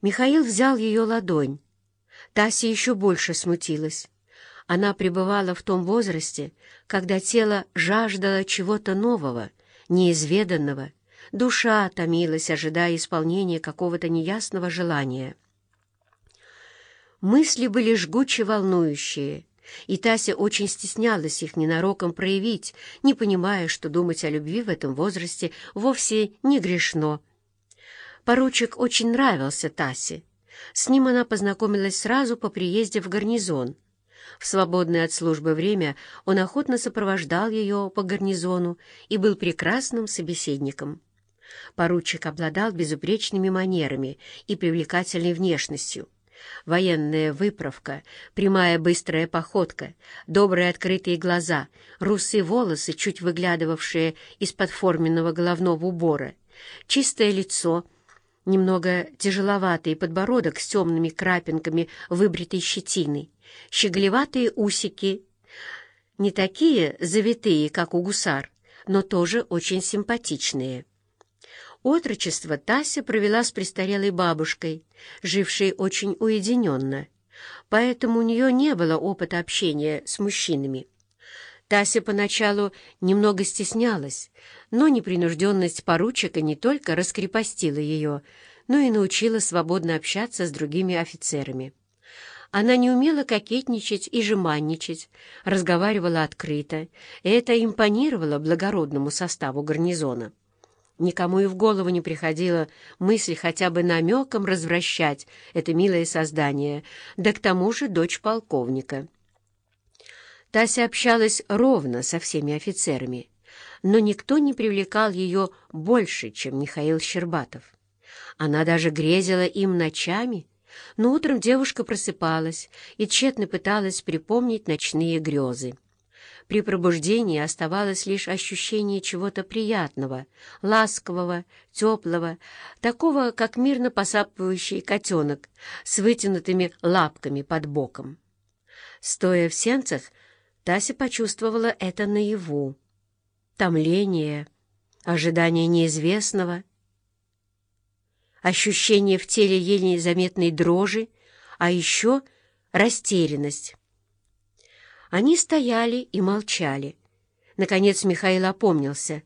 Михаил взял ее ладонь. Тася еще больше смутилась. Она пребывала в том возрасте, когда тело жаждало чего-то нового, неизведанного, душа томилась, ожидая исполнения какого-то неясного желания. Мысли были жгуче волнующие, и Тася очень стеснялась их ненароком проявить, не понимая, что думать о любви в этом возрасте вовсе не грешно. Поручик очень нравился Тасе. С ним она познакомилась сразу по приезде в гарнизон. В свободное от службы время он охотно сопровождал ее по гарнизону и был прекрасным собеседником. Поручик обладал безупречными манерами и привлекательной внешностью. Военная выправка, прямая быстрая походка, добрые открытые глаза, русые волосы, чуть выглядывавшие из-под форменного головного убора, чистое лицо, немного тяжеловатый подбородок с темными крапинками выбритой щетины, щеголеватые усики, не такие завитые, как у гусар, но тоже очень симпатичные. Отрочество Тася провела с престарелой бабушкой, жившей очень уединенно, поэтому у нее не было опыта общения с мужчинами. Тася поначалу немного стеснялась, но непринужденность поручика не только раскрепостила ее, но и научила свободно общаться с другими офицерами. Она не умела кокетничать и жеманничать, разговаривала открыто, и это импонировало благородному составу гарнизона. Никому и в голову не приходила мысль хотя бы намеком развращать это милое создание, да к тому же дочь полковника. Тася общалась ровно со всеми офицерами, но никто не привлекал ее больше, чем Михаил Щербатов. Она даже грезила им ночами, но утром девушка просыпалась и тщетно пыталась припомнить ночные грезы. При пробуждении оставалось лишь ощущение чего-то приятного, ласкового, теплого, такого, как мирно посапывающий котенок с вытянутыми лапками под боком. Стоя в сенцах, Тася почувствовала это наяву. Томление, ожидание неизвестного, ощущение в теле еле заметной дрожи, а еще растерянность. Они стояли и молчали. Наконец Михаил опомнился.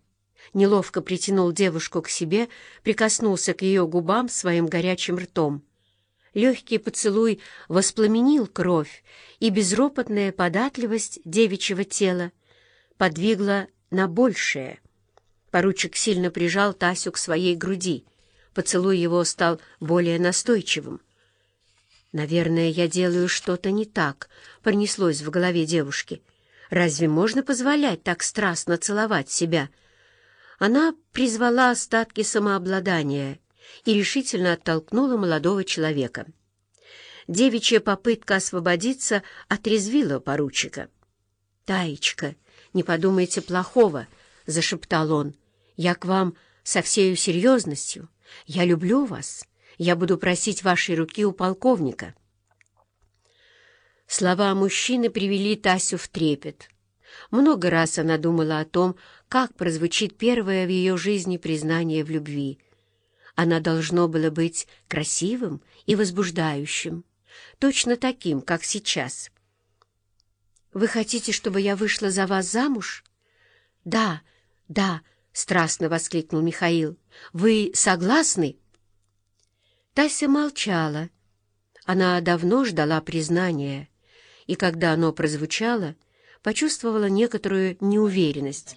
Неловко притянул девушку к себе, прикоснулся к ее губам своим горячим ртом. Легкий поцелуй воспламенил кровь, и безропотная податливость девичьего тела подвигла на большее. Поручик сильно прижал Тасю к своей груди. Поцелуй его стал более настойчивым. «Наверное, я делаю что-то не так», — пронеслось в голове девушки. «Разве можно позволять так страстно целовать себя?» Она призвала остатки самообладания и решительно оттолкнула молодого человека. Девичья попытка освободиться отрезвила поручика. «Таечка, не подумайте плохого», — зашептал он. «Я к вам со всею серьезностью. Я люблю вас». Я буду просить вашей руки у полковника». Слова мужчины привели Тасю в трепет. Много раз она думала о том, как прозвучит первое в ее жизни признание в любви. Она должно было быть красивым и возбуждающим, точно таким, как сейчас. «Вы хотите, чтобы я вышла за вас замуж?» «Да, да», — страстно воскликнул Михаил. «Вы согласны?» Тася молчала. Она давно ждала признания, и когда оно прозвучало, почувствовала некоторую неуверенность.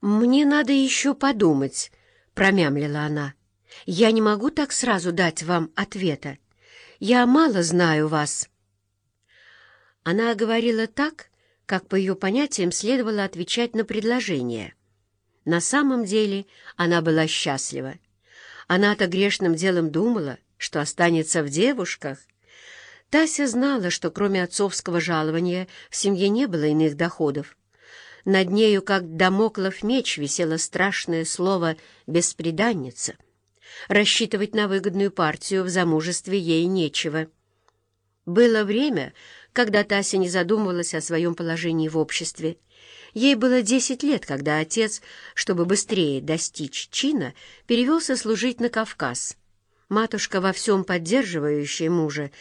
«Мне надо еще подумать», — промямлила она. «Я не могу так сразу дать вам ответа. Я мало знаю вас». Она говорила так, как по ее понятиям следовало отвечать на предложение. На самом деле она была счастлива. Она-то грешным делом думала, что останется в девушках. Тася знала, что кроме отцовского жалования в семье не было иных доходов. Над нею, как домоклов меч, висело страшное слово «беспреданница». Рассчитывать на выгодную партию в замужестве ей нечего. Было время, когда Тася не задумывалась о своем положении в обществе, Ей было десять лет, когда отец, чтобы быстрее достичь чина, перевелся служить на Кавказ. Матушка, во всем поддерживающая мужа,